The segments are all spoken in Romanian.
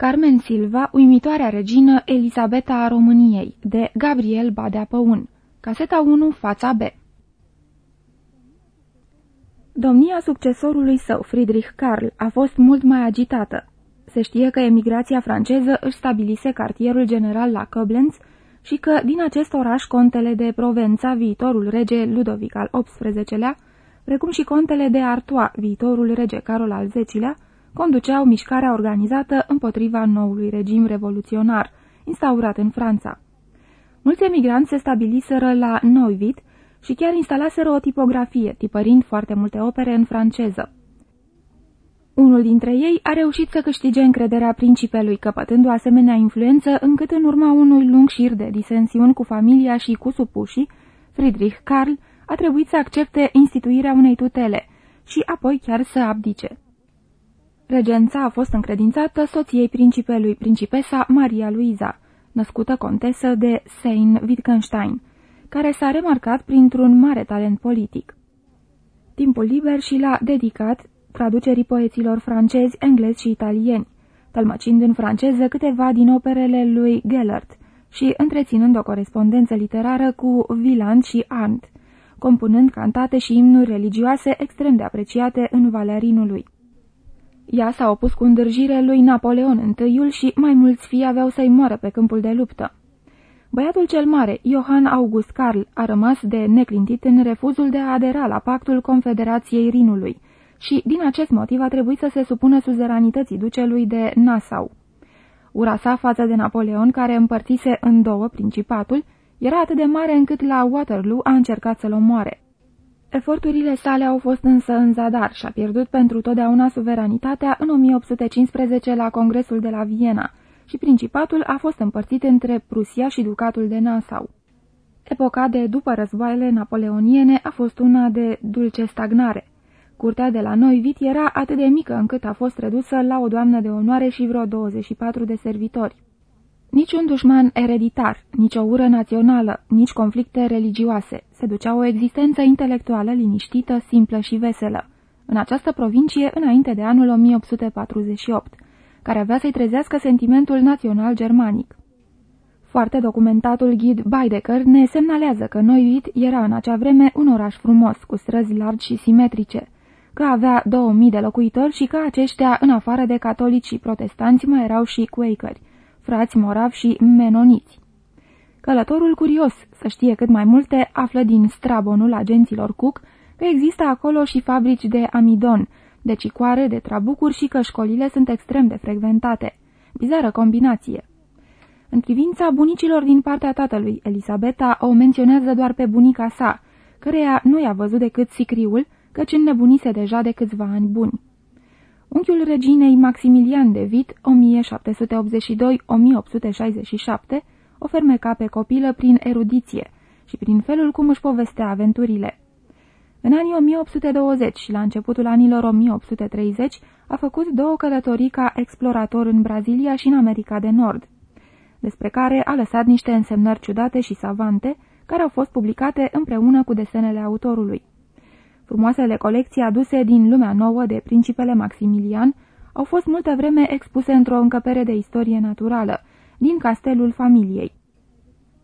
Carmen Silva, uimitoarea regină Elisabeta a României, de Gabriel Badea Păun. Caseta 1, fața B. Domnia succesorului său, Friedrich Karl, a fost mult mai agitată. Se știe că emigrația franceză își stabilise cartierul general la Koblenz și că din acest oraș contele de Provența, viitorul rege Ludovic al XVIII-lea, precum și contele de Artois, viitorul rege Carol al X-lea, conduceau mișcarea organizată împotriva noului regim revoluționar, instaurat în Franța. Mulți emigranți se stabiliseră la Neuwied și chiar instalaseră o tipografie, tipărind foarte multe opere în franceză. Unul dintre ei a reușit să câștige încrederea principelui, căpătând o asemenea influență încât în urma unui lung șir de disensiuni cu familia și cu supușii, Friedrich Karl a trebuit să accepte instituirea unei tutele și apoi chiar să abdice. Regența a fost încredințată soției principelui, principesa Maria Luiza, născută contesă de Sein-Wittgenstein, care s-a remarcat printr-un mare talent politic. Timpul liber și l-a dedicat traducerii poeților francezi, englezi și italieni, tălmăcind în franceză câteva din operele lui Gellert și întreținând o corespondență literară cu Wieland și Arndt, compunând cantate și imnuri religioase extrem de apreciate în Valea Rinului. Ea s-a opus cu îndârjire lui Napoleon I și mai mulți fii aveau să-i moară pe câmpul de luptă. Băiatul cel mare, Johann August Karl, a rămas de neclintit în refuzul de a adera la pactul Confederației Rinului și, din acest motiv, a trebuit să se supună suzeranității ducelui de Nassau. Ura sa față de Napoleon, care împărțise în două principatul, era atât de mare încât la Waterloo a încercat să-l omoare. Eforturile sale au fost însă în zadar și a pierdut pentru totdeauna suveranitatea în 1815 la Congresul de la Viena și principatul a fost împărțit între Prusia și Ducatul de Nassau. Epoca de după războaiele napoleoniene a fost una de dulce stagnare. Curtea de la Noivit era atât de mică încât a fost redusă la o doamnă de onoare și vreo 24 de servitori. Nici un dușman ereditar, nici o ură națională, nici conflicte religioase. Se ducea o existență intelectuală liniștită, simplă și veselă. În această provincie, înainte de anul 1848, care avea să-i trezească sentimentul național germanic. Foarte documentatul ghid Baedeker ne semnalează că Neuwied era în acea vreme un oraș frumos, cu străzi largi și simetrice, că avea 2000 de locuitori și că aceștia, în afară de catolici și protestanți, mai erau și quakeri, frați moravi și menoniți. Călătorul curios să știe cât mai multe află din strabonul agenților Cook că există acolo și fabrici de amidon, de cicoare, de trabucuri și că școlile sunt extrem de frecventate. Bizară combinație. În privința bunicilor din partea tatălui, Elisabeta o menționează doar pe bunica sa, căreia nu i-a văzut decât sicriul, căci înnebunise deja de câțiva ani buni. Unchiul reginei Maximilian de Vit, 1782-1867, o fermeca pe copilă prin erudiție și prin felul cum își povestea aventurile. În anii 1820 și la începutul anilor 1830 a făcut două călătorii ca explorator în Brazilia și în America de Nord, despre care a lăsat niște însemnări ciudate și savante, care au fost publicate împreună cu desenele autorului. Frumoasele colecții aduse din lumea nouă de principele Maximilian au fost multă vreme expuse într-o încăpere de istorie naturală, din castelul familiei.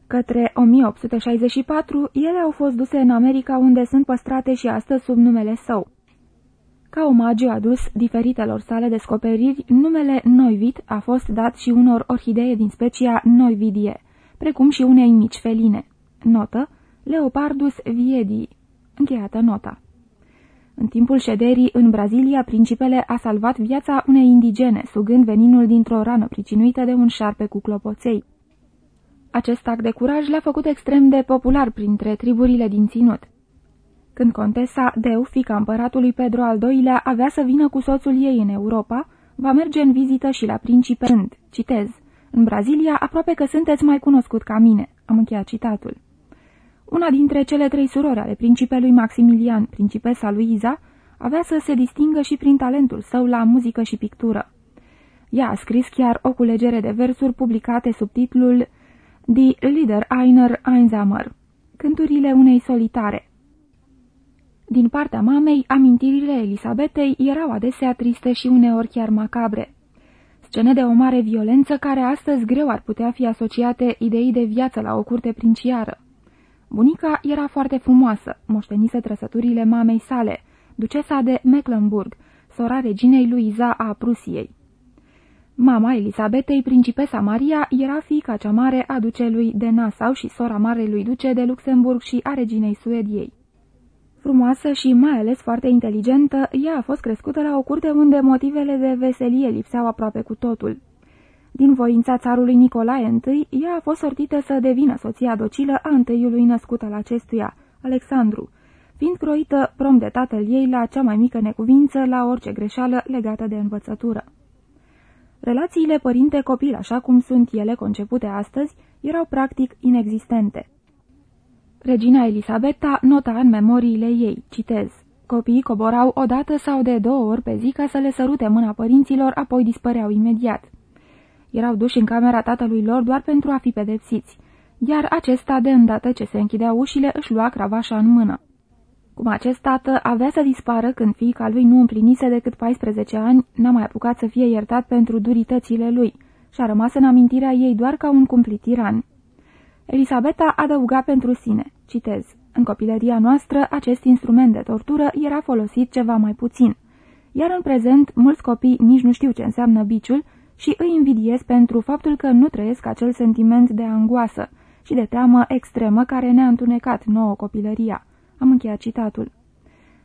Către 1864, ele au fost duse în America unde sunt păstrate și astăzi sub numele său. Ca omagiu adus diferitelor sale descoperiri, numele Noivit a fost dat și unor orhidee din specia Noividie, precum și unei mici feline. Notă, Leopardus viedii. Încheiată nota. În timpul șederii în Brazilia, principele a salvat viața unei indigene, sugând veninul dintr-o rană pricinuită de un șarpe cu clopoței. Acest act de curaj l-a făcut extrem de popular printre triburile din ținut. Când contesa Deu, fica împăratului Pedro al II-lea, avea să vină cu soțul ei în Europa, va merge în vizită și la principe când, citez, în Brazilia aproape că sunteți mai cunoscut ca mine, am încheiat citatul. Una dintre cele trei surori ale principelui Maximilian, principesa Luiza, avea să se distingă și prin talentul său la muzică și pictură. Ea a scris chiar o culegere de versuri publicate sub titlul Die Lieder einer Einsamer, cânturile unei solitare. Din partea mamei, amintirile Elisabetei erau adesea triste și uneori chiar macabre. Scene de o mare violență care astăzi greu ar putea fi asociate ideii de viață la o curte princiară. Bunica era foarte frumoasă, moștenise trăsăturile mamei sale, ducesa de Mecklenburg, sora reginei Luiza a Prusiei. Mama Elisabetei, principesa Maria, era fiica cea mare a ducelui de Nassau și sora marelui duce de Luxemburg și a reginei Suediei. Frumoasă și mai ales foarte inteligentă, ea a fost crescută la o curte unde motivele de veselie lipseau aproape cu totul. Din voința țarului Nicolae I, ea a fost sortită să devină soția docilă a întâiului născut al acestuia, Alexandru, fiind croită prom de tatăl ei la cea mai mică necuvință la orice greșeală legată de învățătură. Relațiile părinte-copil, așa cum sunt ele concepute astăzi, erau practic inexistente. Regina Elisabeta nota în memoriile ei, citez, Copiii coborau o dată sau de două ori pe zi ca să le sărute mâna părinților, apoi dispăreau imediat. Erau duși în camera tatălui lor doar pentru a fi pedepsiți, iar acesta, de îndată ce se închideau ușile, își lua cravașa în mână. Cum acest tată avea să dispară când fiica lui nu împlinise decât 14 ani, n-a mai apucat să fie iertat pentru duritățile lui și a rămas în amintirea ei doar ca un cumplit tiran. Elisabeta adăuga pentru sine, citez, în copilăria noastră acest instrument de tortură era folosit ceva mai puțin, iar în prezent mulți copii nici nu știu ce înseamnă biciul și îi invidiez pentru faptul că nu trăiesc acel sentiment de angoasă și de teamă extremă care ne-a întunecat nouă copilăria. Am încheiat citatul.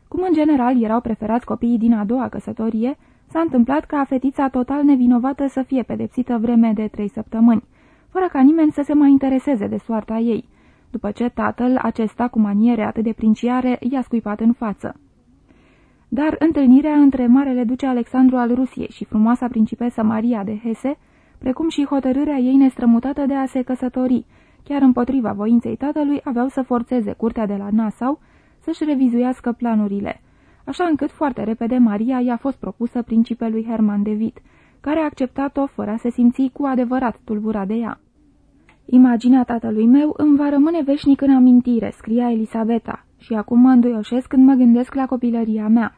Cum în general erau preferați copiii din a doua căsătorie, s-a întâmplat ca fetița total nevinovată să fie pedepsită vreme de trei săptămâni, fără ca nimeni să se mai intereseze de soarta ei, după ce tatăl, acesta cu maniere atât de princiare, i-a scuipat în față. Dar întâlnirea între Marele Duce Alexandru al Rusiei și frumoasa principesă Maria de Hese, precum și hotărârea ei nestrămutată de a se căsători, chiar împotriva voinței tatălui, aveau să forțeze curtea de la Nassau să-și revizuiască planurile, așa încât foarte repede Maria i-a fost propusă principelui Herman de Witt, care a acceptat-o fără a se simți cu adevărat tulburat de ea. Imaginea tatălui meu îmi va rămâne veșnic în amintire, scria Elisabeta, și acum mă înduioșesc când mă gândesc la copilăria mea.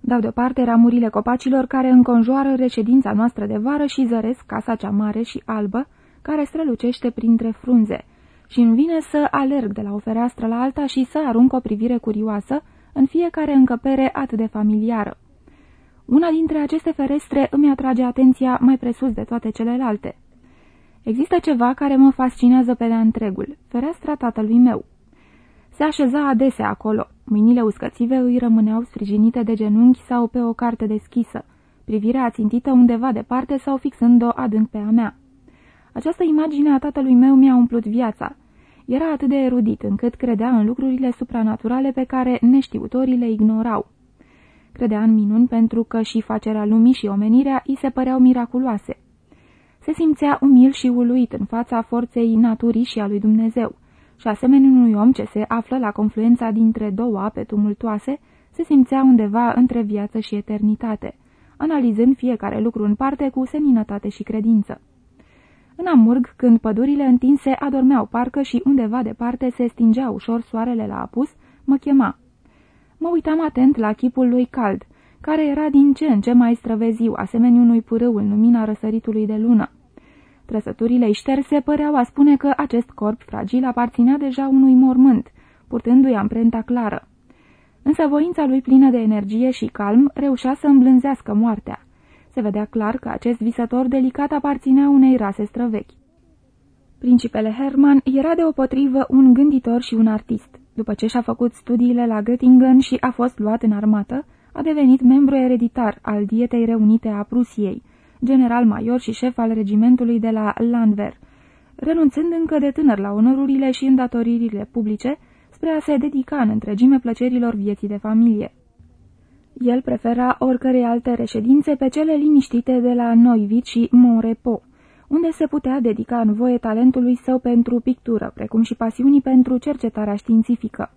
Dau deoparte ramurile copacilor care înconjoară reședința noastră de vară și zăresc casa cea mare și albă, care strălucește printre frunze, și îmi vine să alerg de la o fereastră la alta și să arunc o privire curioasă în fiecare încăpere atât de familiară. Una dintre aceste ferestre îmi atrage atenția mai presus de toate celelalte. Există ceva care mă fascinează pe de întregul, fereastra tatălui meu. Se așeza adesea acolo, mâinile uscățive îi rămâneau sprijinite de genunchi sau pe o carte deschisă, privirea ațintită undeva departe sau fixând-o adânc pe a mea. Această imagine a tatălui meu mi-a umplut viața. Era atât de erudit încât credea în lucrurile supranaturale pe care neștiutorii le ignorau. Credea în minuni pentru că și facerea lumii și omenirea îi se păreau miraculoase. Se simțea umil și uluit în fața forței naturii și a lui Dumnezeu și asemenea unui om ce se află la confluența dintre două ape tumultoase, se simțea undeva între viață și eternitate, analizând fiecare lucru în parte cu seninătate și credință. În Amurg, când pădurile întinse adormeau parcă și undeva departe se stingea ușor soarele la apus, mă chema. Mă uitam atent la chipul lui cald, care era din ce în ce mai străveziu, asemenea unui pârâu în lumina răsăritului de lună. Trăsăturile șterse păreau a spune că acest corp fragil aparținea deja unui mormânt, purtându-i amprenta clară. Însă voința lui plină de energie și calm reușea să îmblânzească moartea. Se vedea clar că acest visător delicat aparținea unei rase străvechi. Principele Herman era deopotrivă un gânditor și un artist. După ce și-a făcut studiile la Göttingen și a fost luat în armată, a devenit membru ereditar al Dietei Reunite a Prusiei, general major și șef al regimentului de la Landwehr, renunțând încă de tânăr la onorurile și îndatoririle publice spre a se dedica în întregime plăcerilor vieții de familie. El prefera oricărei alte reședințe pe cele liniștite de la Noivit și Monrepo, unde se putea dedica în voie talentului său pentru pictură, precum și pasiunii pentru cercetarea științifică.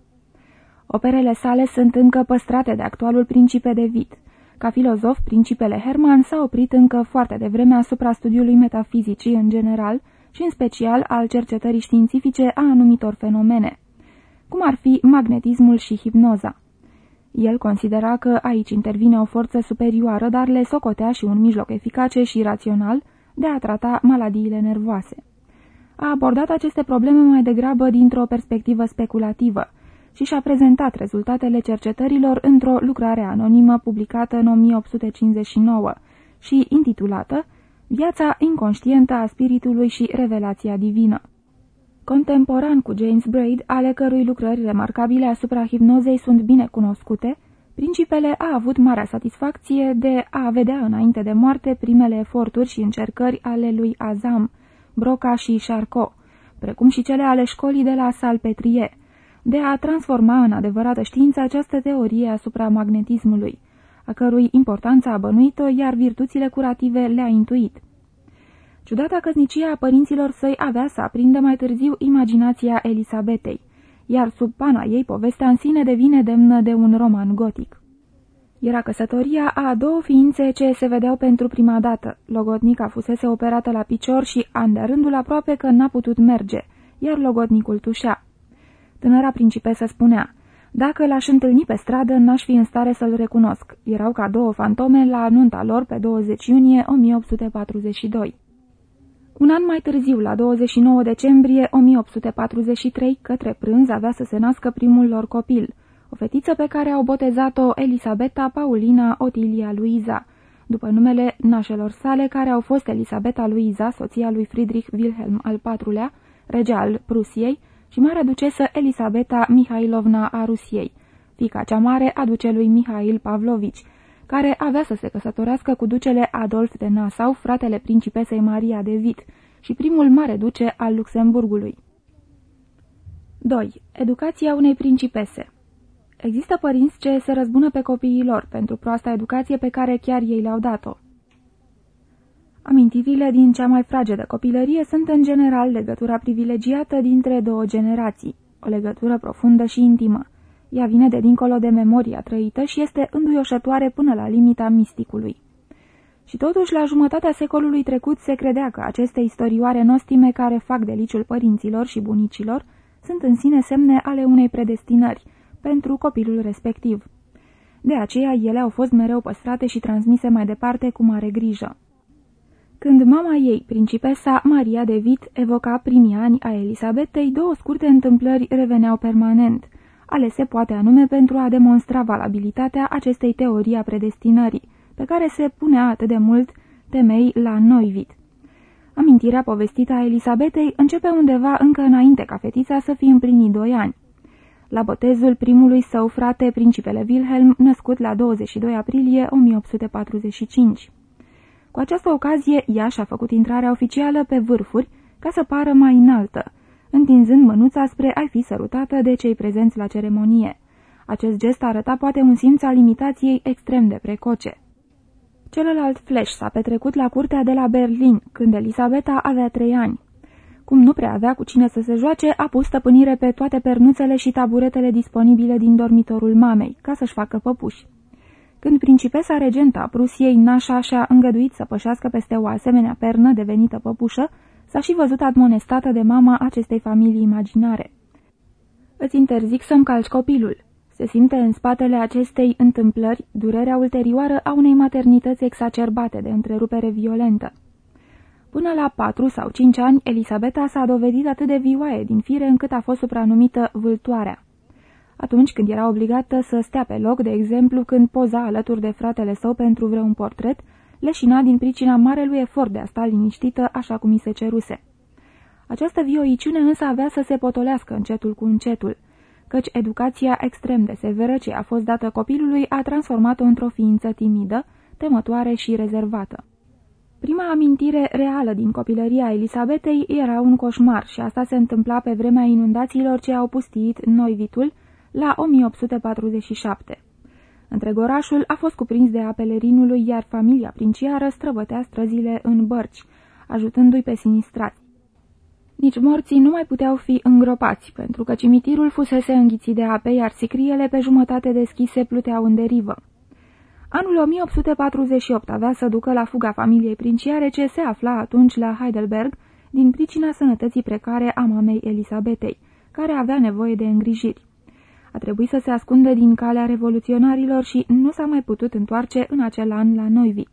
Operele sale sunt încă păstrate de actualul principe de Vit. Ca filozof, principele Herman s-a oprit încă foarte devreme asupra studiului metafizicii în general și în special al cercetării științifice a anumitor fenomene, cum ar fi magnetismul și hipnoza. El considera că aici intervine o forță superioară, dar le socotea și un mijloc eficace și rațional de a trata maladiile nervoase. A abordat aceste probleme mai degrabă dintr-o perspectivă speculativă și și-a prezentat rezultatele cercetărilor într-o lucrare anonimă publicată în 1859 și intitulată Viața inconștientă a spiritului și revelația divină. Contemporan cu James Braid, ale cărui lucrări remarcabile asupra hipnozei sunt bine cunoscute, principele a avut marea satisfacție de a vedea înainte de moarte primele eforturi și încercări ale lui Azam, Broca și Charcot, precum și cele ale școlii de la Salpetrie, de a transforma în adevărată știință această teorie asupra magnetismului, a cărui importanță a bănuit-o, iar virtuțile curative le-a intuit. Ciudata căsnicia a părinților săi avea să aprindă mai târziu imaginația Elisabetei, iar sub pana ei povestea în sine devine demnă de un roman gotic. Era căsătoria a două ființe ce se vedeau pentru prima dată. Logodnica fusese operată la picior și, an de rândul aproape că n-a putut merge, iar logodnicul tușea. Tânăra principesă spunea, dacă l-aș întâlni pe stradă, n-aș fi în stare să-l recunosc. Erau ca două fantome la anunta lor pe 20 iunie 1842. Un an mai târziu, la 29 decembrie 1843, către prânz avea să se nască primul lor copil, o fetiță pe care au botezat-o Elisabeta Paulina Otilia Luiza, după numele nașelor sale care au fost Elisabeta Luiza, soția lui Friedrich Wilhelm al IV-lea, rege al Prusiei, și marea ducesă Elisabeta Mihailovna a Rusiei, fica cea mare a ducelui Mihail Pavlovici, care avea să se căsătorească cu ducele Adolf de Nassau, fratele principesei Maria de Vit, și primul mare duce al Luxemburgului. 2. Educația unei principese Există părinți ce se răzbună pe copiii lor pentru proasta educație pe care chiar ei le-au dat-o. Amintirile din cea mai fragedă copilărie sunt în general legătura privilegiată dintre două generații, o legătură profundă și intimă. Ea vine de dincolo de memoria trăită și este înduioșătoare până la limita misticului. Și totuși, la jumătatea secolului trecut se credea că aceste istorioare nostime care fac deliciul părinților și bunicilor sunt în sine semne ale unei predestinări pentru copilul respectiv. De aceea ele au fost mereu păstrate și transmise mai departe cu mare grijă. Când mama ei, principesa Maria de Vit, evoca primii ani a Elisabetei, două scurte întâmplări reveneau permanent, alese poate anume pentru a demonstra valabilitatea acestei teorii a predestinării, pe care se punea atât de mult temei la Noivit. Amintirea povestită a Elisabetei începe undeva încă înainte ca fetița să fie împlinit doi ani. La botezul primului său frate, principele Wilhelm, născut la 22 aprilie 1845. Cu această ocazie, ea și-a făcut intrarea oficială pe vârfuri, ca să pară mai înaltă, întinzând mânuța spre a fi sărutată de cei prezenți la ceremonie. Acest gest arăta poate un simț al imitației extrem de precoce. Celălalt flash s-a petrecut la curtea de la Berlin, când Elisabeta avea trei ani. Cum nu prea avea cu cine să se joace, a pus stăpânire pe toate pernuțele și taburetele disponibile din dormitorul mamei, ca să-și facă păpuși. Când principesa regenta a Prusiei, Nașa și-a îngăduit să pășească peste o asemenea pernă devenită păpușă, s-a și văzut admonestată de mama acestei familii imaginare. Îți interzic să-mi calci copilul. Se simte în spatele acestei întâmplări durerea ulterioară a unei maternități exacerbate de întrerupere violentă. Până la patru sau cinci ani, Elisabeta s-a dovedit atât de vioaie din fire încât a fost supranumită vâltoarea. Atunci când era obligată să stea pe loc, de exemplu când poza alături de fratele său pentru vreun portret, leșina din pricina marelui efort de a sta liniștită așa cum i se ceruse. Această vioiciune însă avea să se potolească încetul cu încetul, căci educația extrem de severă ce a fost dată copilului a transformat-o într-o ființă timidă, temătoare și rezervată. Prima amintire reală din copilăria Elisabetei era un coșmar și asta se întâmpla pe vremea inundațiilor ce au pustiit Noivitul la 1847. Întreg orașul a fost cuprins de apele Rinului, iar familia princiară străbătea străzile în bărci, ajutându-i pe sinistrați. Nici morții nu mai puteau fi îngropați, pentru că cimitirul fusese înghițit de ape, iar sicriele pe jumătate deschise pluteau în derivă. Anul 1848 avea să ducă la fuga familiei princiare ce se afla atunci la Heidelberg, din pricina sănătății precare a mamei Elisabetei, care avea nevoie de îngrijiri. A trebuit să se ascunde din calea revoluționarilor și nu s-a mai putut întoarce în acel an la Noivit.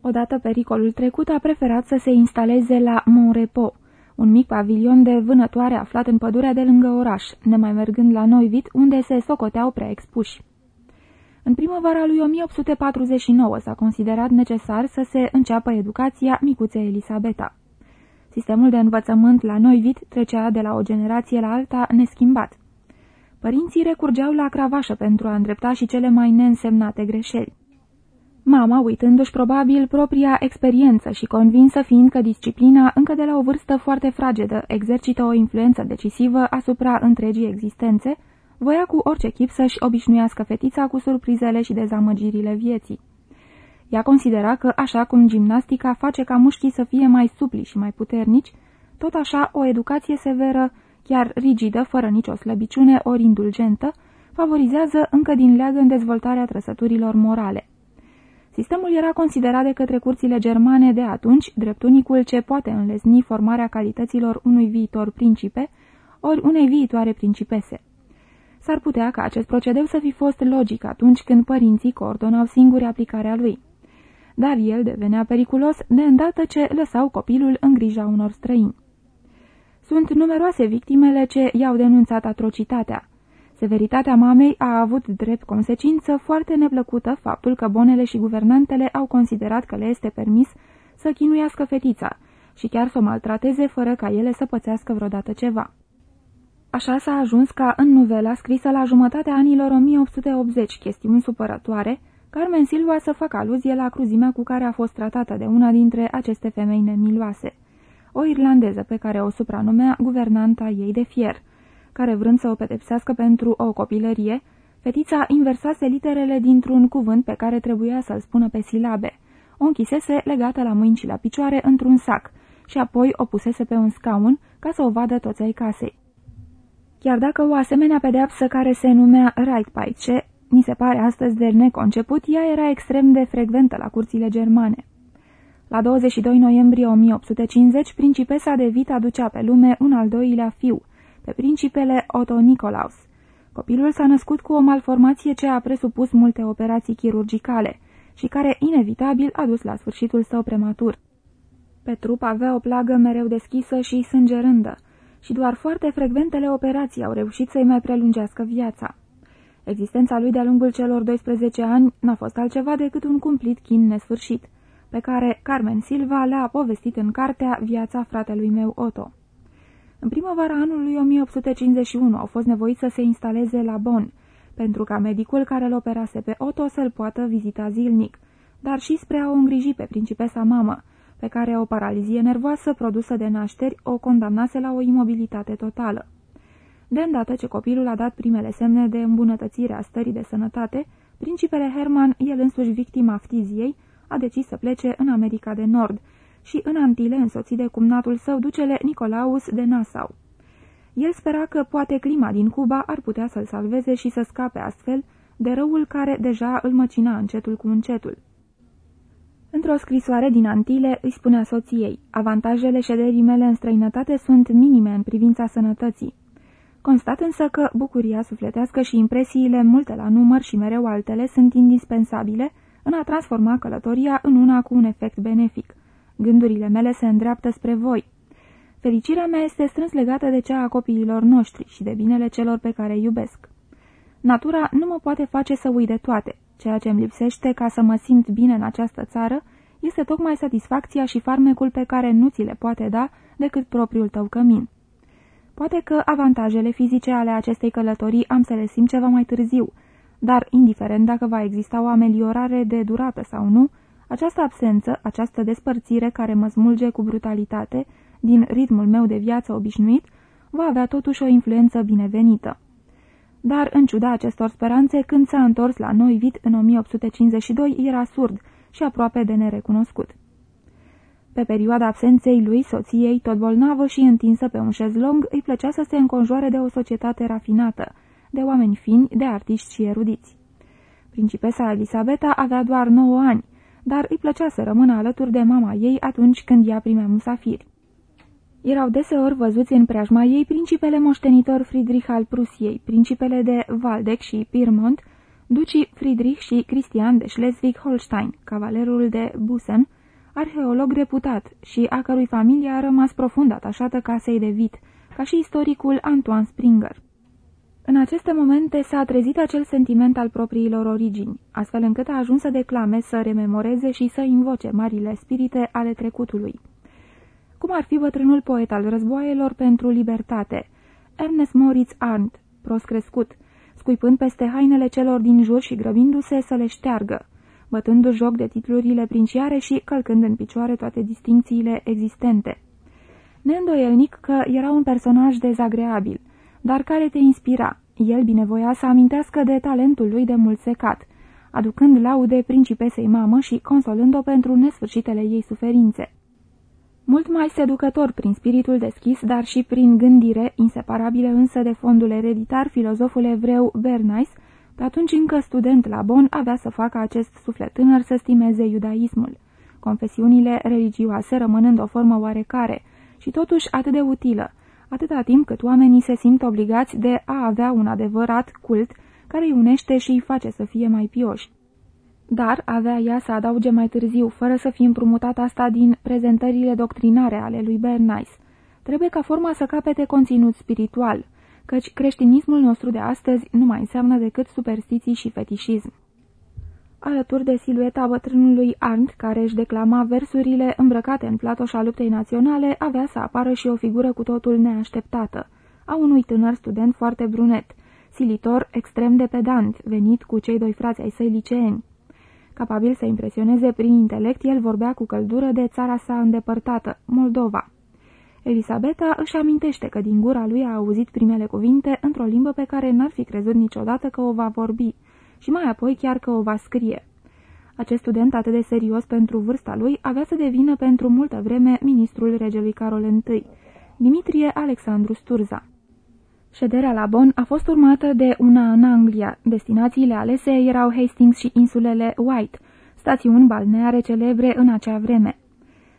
Odată pericolul trecut a preferat să se instaleze la Monrepo, un mic pavilion de vânătoare aflat în pădurea de lângă oraș, nemai mergând la Noivit, unde se socoteau prea expuși. În primăvara lui 1849 s-a considerat necesar să se înceapă educația micuței Elisabeta. Sistemul de învățământ la Noivit trecea de la o generație la alta neschimbat. Părinții recurgeau la cravașă pentru a îndrepta și cele mai neînsemnate greșeli. Mama, uitându-și probabil propria experiență și convinsă fiind că disciplina, încă de la o vârstă foarte fragedă, exercită o influență decisivă asupra întregii existențe, voia cu orice chip să-și obișnuiască fetița cu surprizele și dezamăgirile vieții. Ea considera că, așa cum gimnastica face ca mușchii să fie mai supli și mai puternici, tot așa o educație severă, chiar rigidă, fără nicio slăbiciune ori indulgentă, favorizează încă din leagă în dezvoltarea trăsăturilor morale. Sistemul era considerat de către curțile germane de atunci drept unicul ce poate înlesni formarea calităților unui viitor principe, ori unei viitoare principese. S-ar putea ca acest procedeu să fi fost logic atunci când părinții coordonau singuri aplicarea lui. Dar el devenea periculos de îndată ce lăsau copilul în grija unor străini. Sunt numeroase victimele ce i-au denunțat atrocitatea. Severitatea mamei a avut drept consecință foarte neplăcută faptul că bonele și guvernantele au considerat că le este permis să chinuiască fetița și chiar să o maltrateze fără ca ele să pățească vreodată ceva. Așa s-a ajuns ca în novela scrisă la jumătatea anilor 1880, chestiuni supărătoare, Carmen Silva să facă aluzie la cruzimea cu care a fost tratată de una dintre aceste femei nemiloase, o irlandeză pe care o supranumea guvernanta ei de fier, care vrând să o pedepsească pentru o copilărie, fetița inversase literele dintr-un cuvânt pe care trebuia să-l spună pe silabe. O închisese legată la mâini și la picioare într-un sac și apoi o pusese pe un scaun ca să o vadă toți ai casei. Chiar dacă o asemenea pedeapsă care se numea Reichpeitsche, mi se pare astăzi de neconceput, ea era extrem de frecventă la curțile germane. La 22 noiembrie 1850, principesa de Vit aducea pe lume un al doilea fiu, pe principele Otto Nicolaus. Copilul s-a născut cu o malformație ce a presupus multe operații chirurgicale și care, inevitabil, a dus la sfârșitul său prematur. Pe trup avea o plagă mereu deschisă și sângerândă și doar foarte frecventele operații au reușit să-i mai prelungească viața. Existența lui de-a lungul celor 12 ani n-a fost altceva decât un cumplit chin nesfârșit, pe care Carmen Silva le-a povestit în cartea Viața fratelui meu Otto. În primăvara anului 1851 au fost nevoiți să se instaleze la Bonn, pentru ca medicul care îl operase pe Otto să-l poată vizita zilnic, dar și spre a o îngriji pe principesa mamă, pe care o paralizie nervoasă produsă de nașteri o condamnase la o imobilitate totală. De îndată ce copilul a dat primele semne de îmbunătățire a stării de sănătate, principele Herman, el însuși victima ftiziei, a decis să plece în America de Nord și în Antile însoțit de cumnatul său ducele Nicolaus de Nassau. El spera că poate clima din Cuba ar putea să-l salveze și să scape astfel de răul care deja îl măcina încetul cu încetul. Într-o scrisoare din Antile îi spunea soției, avantajele șederii mele în străinătate sunt minime în privința sănătății. Constat însă că bucuria sufletească și impresiile multe la număr și mereu altele sunt indispensabile în a transforma călătoria în una cu un efect benefic. Gândurile mele se îndreaptă spre voi. Fericirea mea este strâns legată de cea a copiilor noștri și de binele celor pe care îi iubesc. Natura nu mă poate face să uit de toate. Ceea ce îmi lipsește ca să mă simt bine în această țară este tocmai satisfacția și farmecul pe care nu ți le poate da decât propriul tău cămin. Poate că avantajele fizice ale acestei călătorii am să le simt ceva mai târziu, dar, indiferent dacă va exista o ameliorare de durată sau nu, această absență, această despărțire care mă smulge cu brutalitate din ritmul meu de viață obișnuit, va avea totuși o influență binevenită. Dar, în ciuda acestor speranțe, când s-a întors la noi vit în 1852, era surd și aproape de nerecunoscut. Pe perioada absenței lui, soției, tot bolnavă și întinsă pe un șezlong, îi plăcea să se înconjoare de o societate rafinată, de oameni fini, de artiști și erudiți. Principesa Elisabeta avea doar 9 ani, dar îi plăcea să rămână alături de mama ei atunci când ea primea musafiri. Erau deseori văzuți în preajma ei principele moștenitor Friedrich al Prusiei, principele de Waldeck și Pyrmont, ducii Friedrich și Christian de Schleswig-Holstein, cavalerul de Busen, arheolog reputat și a cărui familie a rămas profund atașată casei de Vit, ca și istoricul Antoine Springer. În aceste momente s-a trezit acel sentiment al propriilor origini, astfel încât a ajuns să declame, să rememoreze și să invoce marile spirite ale trecutului. Cum ar fi bătrânul poet al războaielor pentru libertate, Ernest Moritz Arndt, prost crescut, scuipând peste hainele celor din jur și grăbindu-se să le șteargă, bătându joc de titlurile princiare și călcând în picioare toate distincțiile existente. Neîndoielnic că era un personaj dezagreabil, dar care te inspira. El binevoia să amintească de talentul lui de mult secat, aducând laude principesei mamă și consolând-o pentru nesfârșitele ei suferințe. Mult mai seducător prin spiritul deschis, dar și prin gândire, inseparabile însă de fondul ereditar, filozoful evreu Bernays, pe atunci încă student la Bonn, avea să facă acest suflet tânăr să stimeze iudaismul. Confesiunile religioase rămânând o formă oarecare și totuși atât de utilă, atâta timp cât oamenii se simt obligați de a avea un adevărat cult care îi unește și îi face să fie mai pioși. Dar avea ea să adauge mai târziu, fără să fie împrumutat asta din prezentările doctrinare ale lui Bernays. Trebuie ca forma să capete conținut spiritual, căci creștinismul nostru de astăzi nu mai înseamnă decât superstiții și fetișism. Alături de silueta bătrânului Arndt, care își declama versurile îmbrăcate în platoșa luptei naționale, avea să apară și o figură cu totul neașteptată, a unui tânăr student foarte brunet, silitor extrem de pedant, venit cu cei doi frați ai săi liceeni. Capabil să impresioneze prin intelect, el vorbea cu căldură de țara sa îndepărtată, Moldova. Elisabeta își amintește că din gura lui a auzit primele cuvinte într-o limbă pe care n-ar fi crezut niciodată că o va vorbi și mai apoi chiar că o va scrie. Acest student atât de serios pentru vârsta lui avea să devină pentru multă vreme ministrul regelui Carol I, Dimitrie Alexandru Sturza. Șederea la Bonn a fost urmată de una în Anglia. Destinațiile alese erau Hastings și insulele White, stațiuni balneare celebre în acea vreme.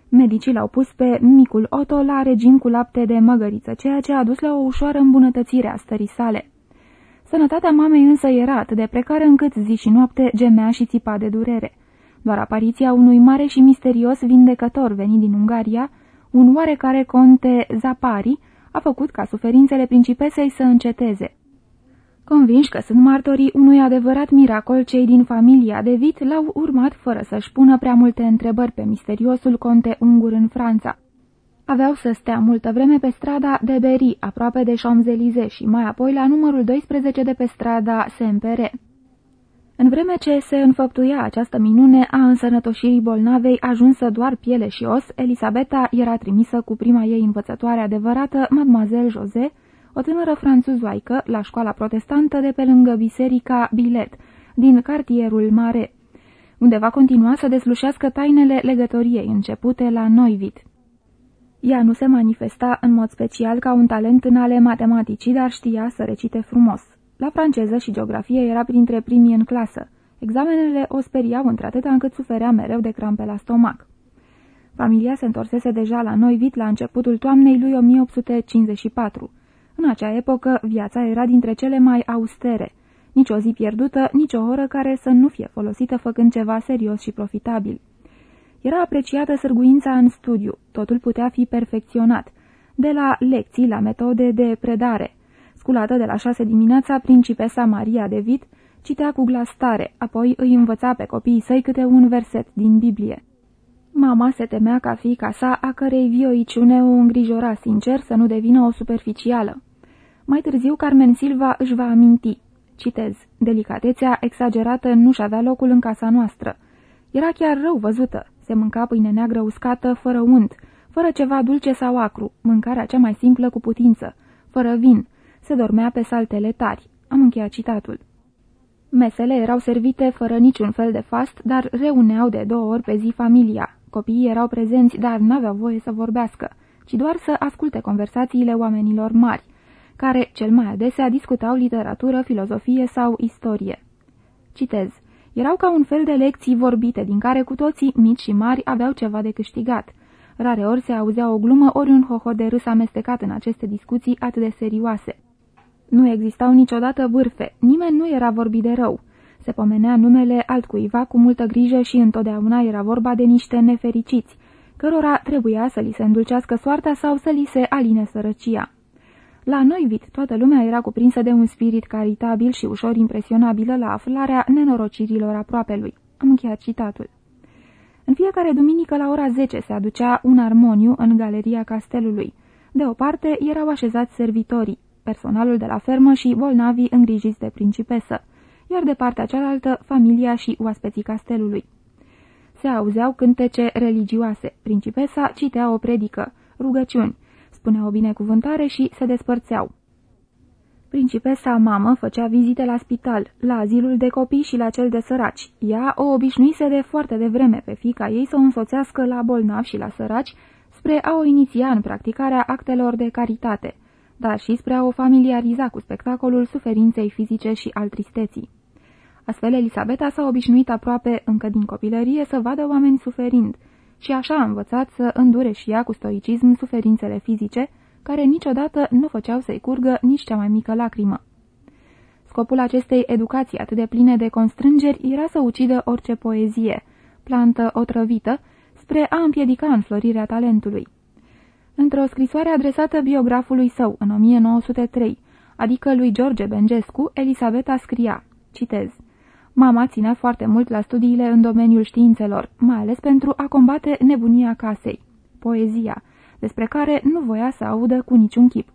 Medicii l-au pus pe micul Otto la regim cu lapte de măgăriță, ceea ce a dus la o ușoară îmbunătățire a stării sale. Sănătatea mamei însă era atât de precară încât zi și noapte gemea și țipa de durere. Doar apariția unui mare și misterios vindecător venit din Ungaria, un oarecare conte Zapari, a făcut ca suferințele principesei să înceteze. Convinși că sunt martorii unui adevărat miracol, cei din familia de Vit l-au urmat fără să-și pună prea multe întrebări pe misteriosul conte ungur în Franța. Aveau să stea multă vreme pe strada de Berry, aproape de Champs-Élysées și mai apoi la numărul 12 de pe strada Saint-Pere. În vreme ce se înfăptuia această minune a însănătoșirii bolnavei ajunsă doar piele și os, Elisabeta era trimisă cu prima ei învățătoare adevărată, Mademoiselle José, o tânără franțuzoaică, la școala protestantă de pe lângă biserica Bilet, din cartierul Mare, unde va continua să deslușească tainele legătoriei începute la Noivit. Ea nu se manifesta în mod special ca un talent în ale matematicii, dar știa să recite frumos. La franceză și geografie era printre primii în clasă. Examenele o speriau într-atâta încât suferea mereu de crampe la stomac. Familia se întorsese deja la Noivit la începutul toamnei lui 1854. În acea epocă, viața era dintre cele mai austere. Nici o zi pierdută, nici o oră care să nu fie folosită făcând ceva serios și profitabil. Era apreciată sârguința în studiu, totul putea fi perfecționat, de la lecții la metode de predare. Sculată de la șase dimineața, principesa Maria de Vit citea cu glas tare, apoi îi învăța pe copiii săi câte un verset din Biblie. Mama se temea ca fiica sa, a cărei vioiciune o îngrijora sincer să nu devină o superficială. Mai târziu, Carmen Silva își va aminti. Citez. Delicatețea exagerată nu-și avea locul în casa noastră. Era chiar rău văzută. Se mânca pâine neagră uscată, fără unt, fără ceva dulce sau acru, mâncarea cea mai simplă cu putință, fără vin. Se dormea pe saltele tari. Am încheiat citatul. Mesele erau servite fără niciun fel de fast, dar reuneau de două ori pe zi familia. Copiii erau prezenți, dar n-aveau voie să vorbească, ci doar să asculte conversațiile oamenilor mari, care cel mai adesea discutau literatură, filozofie sau istorie. Citez. Erau ca un fel de lecții vorbite, din care cu toții, mici și mari, aveau ceva de câștigat. Rare ori se auzea o glumă, ori un hohot de râs amestecat în aceste discuții atât de serioase. Nu existau niciodată bârfe, nimeni nu era vorbit de rău. Se pomenea numele altcuiva cu multă grijă și întotdeauna era vorba de niște nefericiți, cărora trebuia să li se îndulcească soarta sau să li se aline sărăcia. La noi vit, toată lumea era cuprinsă de un spirit caritabil și ușor impresionabilă la aflarea nenorocirilor aproapelui. Am încheiat citatul. În fiecare duminică la ora 10 se aducea un armoniu în galeria castelului. De o parte erau așezați servitorii, personalul de la fermă și bolnavii îngrijiți de principesă, iar de partea cealaltă familia și oaspeții castelului. Se auzeau cântece religioase, principesa citea o predică, rugăciuni, spunea o binecuvântare și se despărțeau. Principesa mamă făcea vizite la spital, la azilul de copii și la cel de săraci. Ea o obișnuise de foarte devreme pe fica ei să o însoțească la bolnavi și la săraci spre a o iniția în practicarea actelor de caritate, dar și spre a o familiariza cu spectacolul suferinței fizice și al tristeții. Astfel, Elisabeta s-a obișnuit aproape încă din copilărie să vadă oameni suferind și așa a învățat să îndure și ea cu stoicism suferințele fizice, care niciodată nu făceau să-i curgă nici cea mai mică lacrimă. Scopul acestei educații atât de pline de constrângeri era să ucidă orice poezie, plantă otrăvită, spre a împiedica înflorirea talentului. Într-o scrisoare adresată biografului său în 1903, adică lui George Bengescu, Elisabeta scria, citez, Mama ținea foarte mult la studiile în domeniul științelor, mai ales pentru a combate nebunia casei, poezia, despre care nu voia să audă cu niciun chip.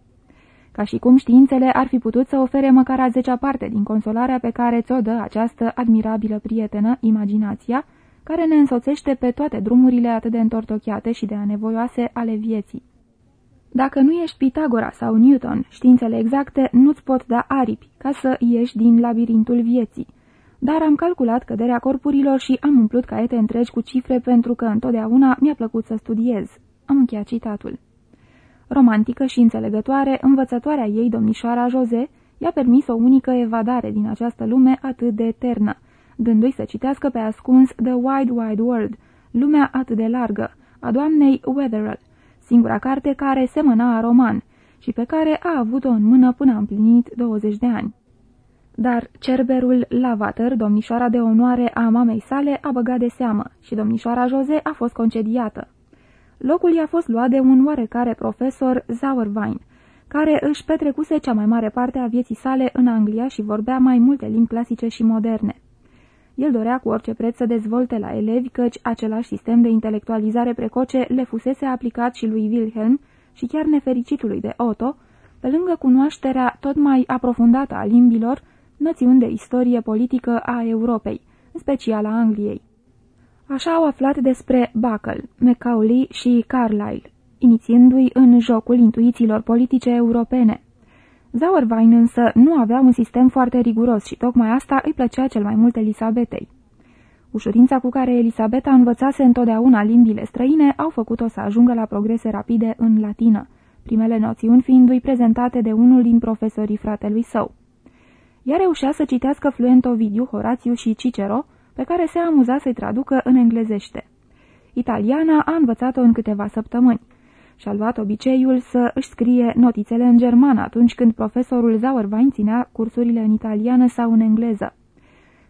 Ca și cum științele ar fi putut să ofere măcar a zecea parte din consolarea pe care ți-o dă această admirabilă prietenă, imaginația, care ne însoțește pe toate drumurile atât de întortocheate și de anevoioase ale vieții. Dacă nu ești Pitagora sau Newton, științele exacte nu-ți pot da aripi ca să ieși din labirintul vieții, dar am calculat căderea corpurilor și am umplut caiete întregi cu cifre pentru că întotdeauna mi-a plăcut să studiez. Am încheiat citatul. Romantică și înțelegătoare, învățătoarea ei, domnișoara Jose, i-a permis o unică evadare din această lume atât de eternă, dându-i să citească pe ascuns The Wide Wide World, lumea atât de largă, a doamnei Wetherell, singura carte care semăna a roman și pe care a avut-o în mână până a împlinit 20 de ani. Dar cerberul Lavater, domnișoara de onoare a mamei sale, a băgat de seamă și domnișoara Jose a fost concediată. Locul i-a fost luat de un oarecare profesor Zauerwein, care își petrecuse cea mai mare parte a vieții sale în Anglia și vorbea mai multe limbi clasice și moderne. El dorea cu orice preț să dezvolte la elevi căci același sistem de intelectualizare precoce le fusese aplicat și lui Wilhelm și chiar nefericitului de Otto, pe lângă cunoașterea tot mai aprofundată a limbilor, noțiuni de istorie politică a Europei, în special a Angliei. Așa au aflat despre Buckle, Macaulay și Carlyle, inițiindu-i în jocul intuițiilor politice europene. Zauerwein însă nu avea un sistem foarte riguros și tocmai asta îi plăcea cel mai mult Elisabetei. Ușurința cu care Elisabeta învățase întotdeauna limbile străine au făcut-o să ajungă la progrese rapide în latină, primele noțiuni fiindu-i prezentate de unul din profesorii fratelui său. Ea reușea să citească fluent Ovidiu, Horațiu și Cicero, pe care se amuza să-i traducă în englezește. Italiana a învățat-o în câteva săptămâni și-a luat obiceiul să își scrie notițele în germană atunci când profesorul Zauerwein ținea cursurile în italiană sau în engleză.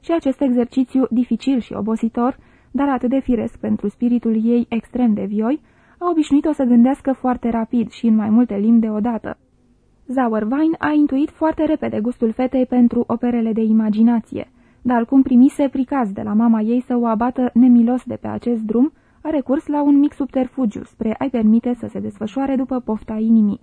Și acest exercițiu dificil și obositor, dar atât de firesc pentru spiritul ei extrem de vioi, a obișnuit-o să gândească foarte rapid și în mai multe limbi deodată. Zauerwein a intuit foarte repede gustul fetei pentru operele de imaginație, dar cum primise pricaz de la mama ei să o abată nemilos de pe acest drum, a recurs la un mic subterfugiu spre a-i permite să se desfășoare după pofta inimii.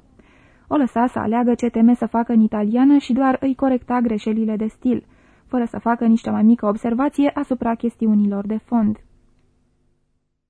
O lăsa să aleagă ce teme să facă în italiană și doar îi corecta greșelile de stil, fără să facă nici cea mai mică observație asupra chestiunilor de fond.